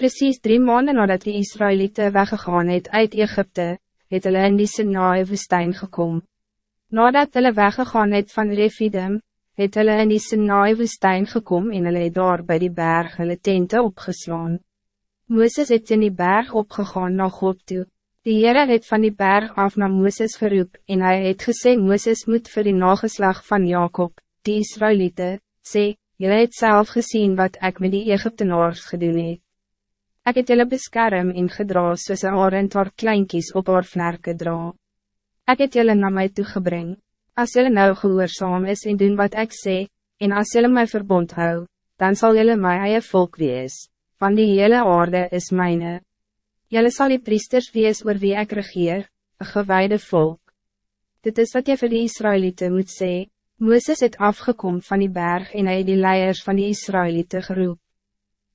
Precies drie maanden nadat die Israëlieten weggegaan het uit Egypte, het hulle in die Sinaai woestijn gekom. Nadat hulle weggegaan het van Refidim, het hulle in die Sinaai woestijn gekom en hulle het daar by die berg hulle tente opgeslaan. Mooses het in die berg opgegaan na God toe. Die Heere het van die berg af naar Mooses geroep en hij het gesê Mooses moet vir die nageslag van Jacob, die Israëlieten, sê, Jylle het self gezien wat ik met die Egyptenaars gedoen het. Ik het jullie beskerm en gedra soos een arend haar kleinkies op haar vlerke dra. Ik het jullie naar mij toegebring. Als jullie nou gehoorzaam is en doen wat ik zeg, en als jullie mij verbond hou, dan zal jullie mij eie volk wees, van die hele aarde is mijne. Jullie zal die priesters wees oor wie ik regeer, een gewijde volk. Dit is wat je voor die Israëlieten moet zeggen. Moeses het afgekomen van die berg en hij die leiers van die Israëlieten geroep.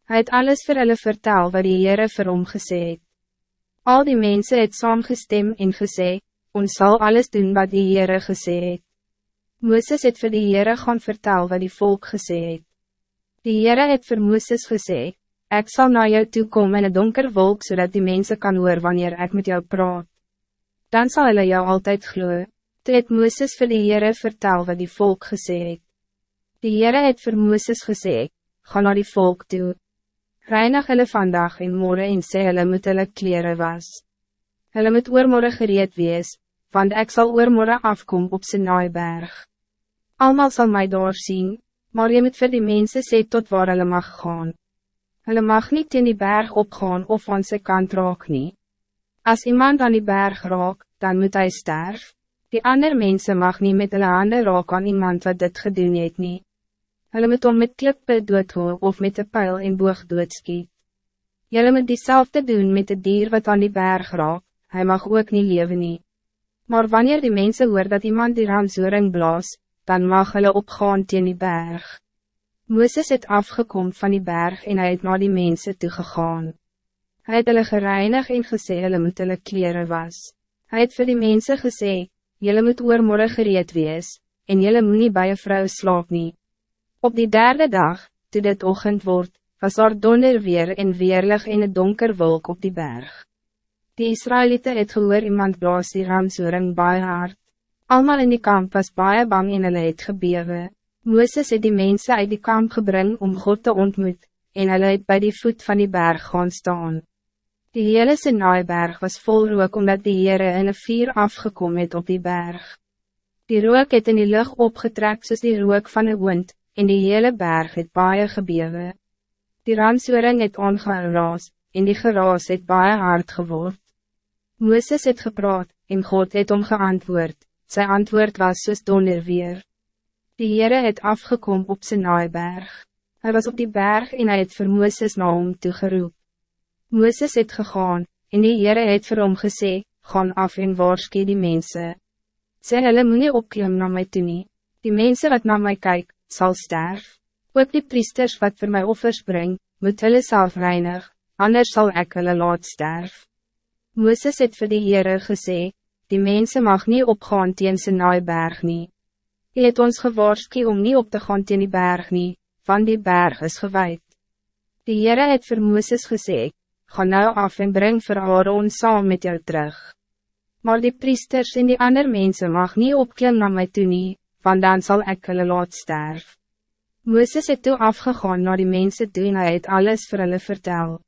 Hij het alles voor hulle vertel wat die Heere vir hom gesê het. Al die mensen het saamgestem en gesê, ons zal alles doen wat die Heere gesê het. Mooses het vir die Heere gaan vertel wat die volk gesê het. Die Heere het vir Mooses gesê, ik zal naar jou toe komen in een donker wolk zodat die mensen kan hoor wanneer ik met jou praat. Dan zal hulle jou altijd gloeien. Toe het Mooses vir die Heere vertel wat die volk gesê het. Die Heere het vir Mooses gesê, ga naar die volk toe. Reinig hulle vandag en morgen en sê hulle moet hulle kleren was. Hulle moet oormorgen gereed wees, want ik zal oormorgen afkom op zijn naaiberg. Almal zal mij doorzien, maar je moet vir die mensen sê tot waar hulle mag gaan. Hulle mag niet in die berg opgaan of aan sy kant raak nie. As iemand aan die berg raak, dan moet hij sterf. Die ander mensen mag niet met hulle hande raak aan iemand wat dit gedoen het nie. Hulle moet om met klippe doodhoor of met een pijl en boog doodskiet. Julle moet diezelfde doen met de dier wat aan die berg raak, hij mag ook niet leven nie. Maar wanneer die mensen hoor dat iemand die ramsoering blaas, dan mag hulle opgaan teen die berg. Mooses het afgekom van die berg en hij het naar die mensen toegegaan. Hij het hulle gereinig en gesê hulle moet hulle kleren was. Hij het vir die mensen gesê, julle moet oormorgen gereed wees, en julle moet nie by een vrou slaap nie. Op die derde dag, toe dit ochtend wordt, was er donder weer en weerlig in het donker wolk op die berg. Die Israëlieten het gehoor iemand blaas die ramsoering baie hard. Almal in die kamp was baie bang en hulle het gebewe. Mooses het die mensen uit die kamp gebring om God te ontmoet, en hulle het by die voet van die berg gaan staan. Die hele Sinaiberg was vol rook omdat die Heere in een vier afgekom het op die berg. Die rook het in die lucht opgetrek soos die rook van een wind, en die hele berg het baie gebewe. Die ramsoering het ongeraas, en die geraas het baie hard geword. Mooses het gepraat, en God het om geantwoord, sy antwoord was soos donder weer. Die Heere het afgekom op sy naaiberg. Hij was op die berg en hij het vir Mooses na hom toegeroep. Mooses het gegaan, en die Heere het vir hom gesê, gaan af en waarske die mensen. Sê hulle moet nie opklim na my toe nie. Die mensen wat naar mij kijken, zal sterf. Ook die priesters wat voor mij offers breng, moet hulle self reinig, anders zal ik hulle laat sterf. Mooses het vir die Heere gesê, die mensen mag niet opgaan teen sy naaiberg nie. Hy het ons gewaarskie om niet op te gaan teen die berg nie, van die berg is gewijd. Die Heere het vir Mooses gesê, ga nou af en breng vir Aaron saam met jou terug. Maar die priesters en die ander mensen mag niet opklim na my toe nie, want dan zal ik hulle laat sterf. Mooses het toe afgegaan naar die mensen toe en hy het alles vir hulle vertel.